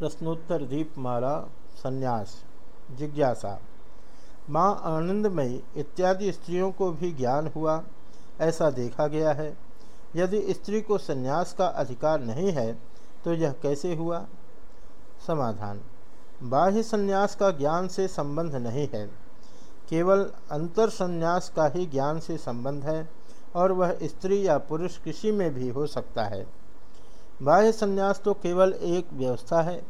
प्रश्नोत्तर दीपमाला, संन्यास, जिज्ञासा। माँ आनंदमयी इत्यादि स्त्रियों को भी ज्ञान हुआ, ऐसा देखा गया है। यदि स्त्री को संन्यास का अधिकार नहीं है तो यह कैसे हुआ? समाधान। बाह्य संन्यास का ज्ञान से संबंध नहीं है। केवल अंतर संन्यास का ही ज्ञान से संबंध है, और वह स्त्री या पुरुष किसी में भी हो सकता है। बाह्य संन्यास तो केवल एक व्यवस्था है।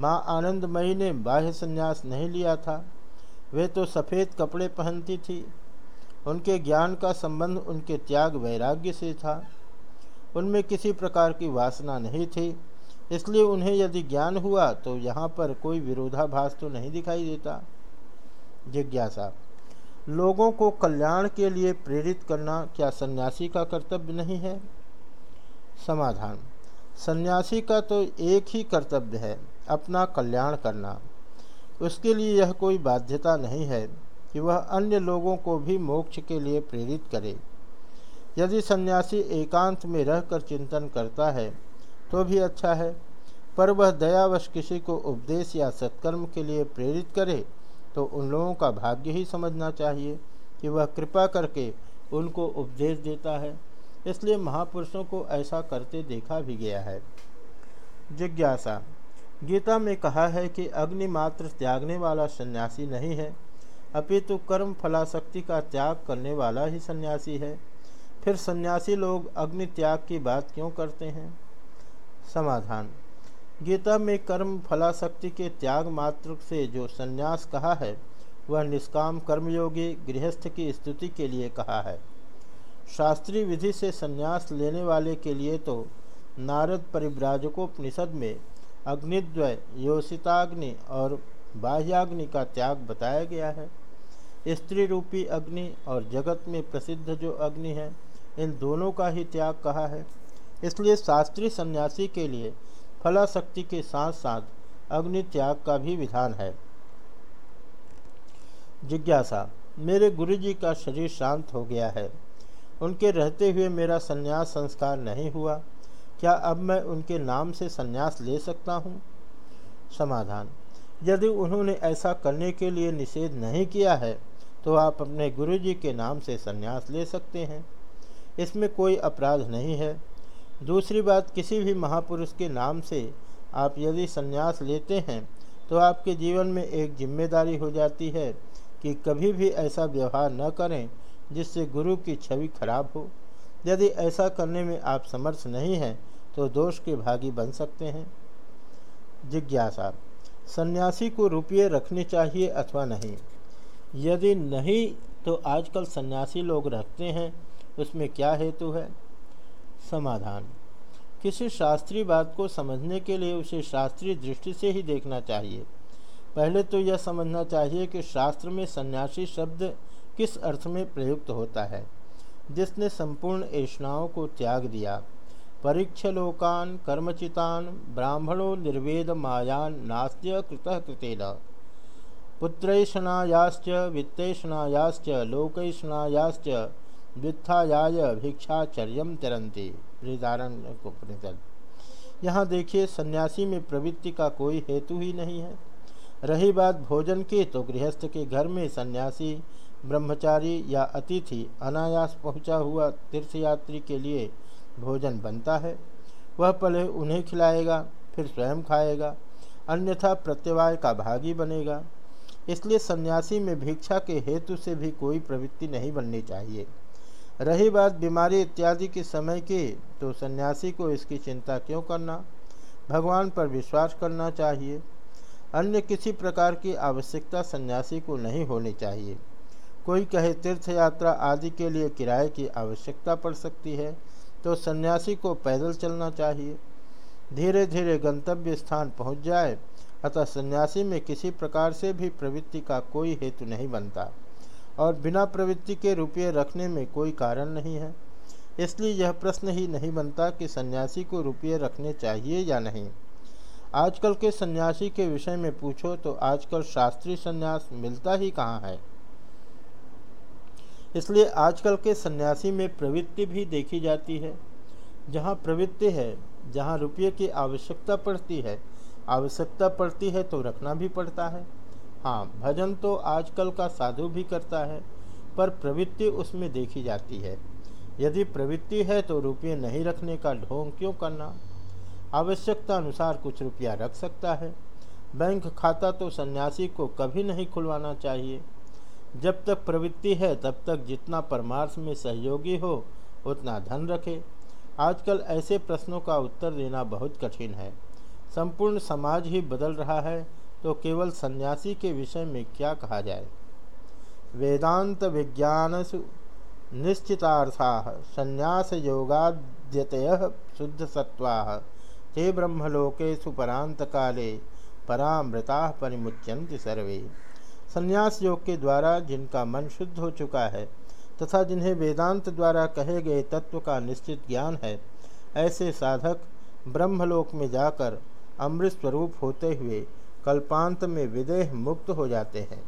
माँ आनंदमयी ने बाह्य संन्यास नहीं लिया था। वे तो सफ़ेद कपड़े पहनती थी। उनके ज्ञान का संबंध उनके त्याग वैराग्य से था। उनमें किसी प्रकार की वासना नहीं थी। इसलिए उन्हें यदि ज्ञान हुआ तो यहाँ पर कोई विरोधाभास तो नहीं दिखाई देता। जिज्ञासा, लोगों को कल्याण के लिए प्रेरित करना क्या सन्यासी का कर्तव्य नहीं है? समाधान सन्यासी का तो एक ही कर्तव्य है, अपना कल्याण करना। उसके लिए यह कोई बाध्यता नहीं है कि वह अन्य लोगों को भी मोक्ष के लिए प्रेरित करे। यदि सन्यासी एकांत में रहकर चिंतन करता है तो भी अच्छा है, पर वह दयावश किसी को उपदेश या सत्कर्म के लिए प्रेरित करे तो उन लोगों का भाग्य ही समझना चाहिए कि वह कृपा करके उनको उपदेश देता है। इसलिए महापुरुषों को ऐसा करते देखा भी गया है। जिज्ञासा। गीता में कहा है कि अग्नि मात्र त्यागने वाला सन्यासी नहीं है, अपितु कर्म फलाशक्ति का त्याग करने वाला ही सन्यासी है। फिर सन्यासी लोग अग्नि त्याग की बात क्यों करते हैं? समाधान। गीता में कर्म फलाशक्ति के त्याग मात्र से जो सन्यास कहा है, वह निष्काम कर्मयोगी गृहस्थ की स्तुति के लिए कहा है। शास्त्रीय विधि से संन्यास लेने वाले के लिए तो नारद परिव्राजकोपनिषद में अग्निद्वय योषिताग्नि और बाह्याग्नि का त्याग बताया गया है। स्त्री रूपी अग्नि और जगत में प्रसिद्ध जो अग्नि है, इन दोनों का ही त्याग कहा है। इसलिए शास्त्रीय सन्यासी के लिए फलाशक्ति के साथ साथ अग्नि त्याग का भी विधान है। जिज्ञासा, मेरे गुरुजी का शरीर शांत हो गया है। उनके रहते हुए मेरा संन्यास संस्कार नहीं हुआ। क्या अब मैं उनके नाम से संन्यास ले सकता हूँ? समाधान। यदि उन्होंने ऐसा करने के लिए निषेध नहीं किया है तो आप अपने गुरुजी के नाम से संन्यास ले सकते हैं। इसमें कोई अपराध नहीं है। दूसरी बात, किसी भी महापुरुष के नाम से आप यदि संन्यास लेते हैं तो आपके जीवन में एक ज़िम्मेदारी हो जाती है कि कभी भी ऐसा व्यवहार न करें जिससे गुरु की छवि खराब हो। यदि ऐसा करने में आप समर्थ नहीं हैं तो दोष के भागी बन सकते हैं। जिज्ञासा, सन्यासी को रुपये रखने चाहिए अथवा नहीं? यदि नहीं तो आजकल सन्यासी लोग रखते हैं, उसमें क्या हेतु है? समाधान, किसी शास्त्रीय बात को समझने के लिए उसे शास्त्रीय दृष्टि से ही देखना चाहिए। पहले तो यह समझना चाहिए कि शास्त्र में सन्यासी शब्द किस अर्थ में प्रयुक्त होता है? जिसने संपूर्ण ऐष्णाओं को त्याग दिया। परीक्षलोकान कर्मचितान ब्राह्मणों निर्वेद मायान नास्त्य कृत कृतेन। पुत्रैषणायाश्च, वित्तेषणायाश्च, लोकैषणायाश्च वित्थायाय भिक्षाचर्य तरंती उपनिषद यहाँ देखिए, सन्यासी में प्रवृत्ति का कोई हेतु ही नहीं है। रही बात भोजन की तो गृहस्थ के घर में सन्यासी ब्रह्मचारी या अतिथि अनायास पहुँचा हुआ तीर्थयात्री के लिए भोजन बनता है। वह पहले उन्हें खिलाएगा, फिर स्वयं खाएगा, अन्यथा प्रत्यवाय का भागी बनेगा। इसलिए सन्यासी में भिक्षा के हेतु से भी कोई प्रवृत्ति नहीं बननी चाहिए। रही बात बीमारी इत्यादि के समय की तो सन्यासी को इसकी चिंता क्यों करना? भगवान पर विश्वास करना चाहिए। अन्य किसी प्रकार की आवश्यकता सन्यासी को नहीं होनी चाहिए। कोई कहे तीर्थ यात्रा आदि के लिए किराए की आवश्यकता पड़ सकती है तो सन्यासी को पैदल चलना चाहिए। धीरे धीरे गंतव्य स्थान पहुँच जाए, अतः सन्यासी में किसी प्रकार से भी प्रवृत्ति का कोई हेतु नहीं बनता, और बिना प्रवृत्ति के रुपये रखने में कोई कारण नहीं है। इसलिए यह प्रश्न ही नहीं बनता कि सन्यासी को रुपये रखने चाहिए या नहीं। आजकल के सन्यासी के विषय में पूछो तो आजकल शास्त्रीय सन्यास मिलता ही कहाँ है? इसलिए आजकल के सन्यासी में प्रवृत्ति भी देखी जाती है। जहाँ प्रवृत्ति है, जहाँ रुपये की आवश्यकता पड़ती है, आवश्यकता पड़ती है तो रखना भी पड़ता है। हाँ भजन तो आजकल का साधु भी करता है, पर प्रवृत्ति उसमें देखी जाती है। यदि प्रवृत्ति है तो रुपये नहीं रखने का ढोंग क्यों करना? आवश्यकता अनुसार कुछ रुपया रख सकता है। बैंक खाता तो सन्यासी को कभी नहीं खुलवाना चाहिए। जब तक प्रवृत्ति है, तब तक जितना परमार्थ में सहयोगी हो, उतना धन रखे। आजकल ऐसे प्रश्नों का उत्तर देना बहुत कठिन है। संपूर्ण समाज ही बदल रहा है तो केवल सन्यासी के विषय में क्या कहा जाए? वेदांत विज्ञान निश्चितार्था संन्यास योगाद्यतय शुद्ध सत्वा ते ब्रह्मलोके सुपरांत काले परामृता परिमुच्यंति सर्वे। संन्यास योग के द्वारा जिनका मन शुद्ध हो चुका है तथा जिन्हें वेदांत द्वारा कहे गए तत्व का निश्चित ज्ञान है, ऐसे साधक ब्रह्मलोक में जाकर अमृत स्वरूप होते हुए कल्पांत में विदेह मुक्त हो जाते हैं।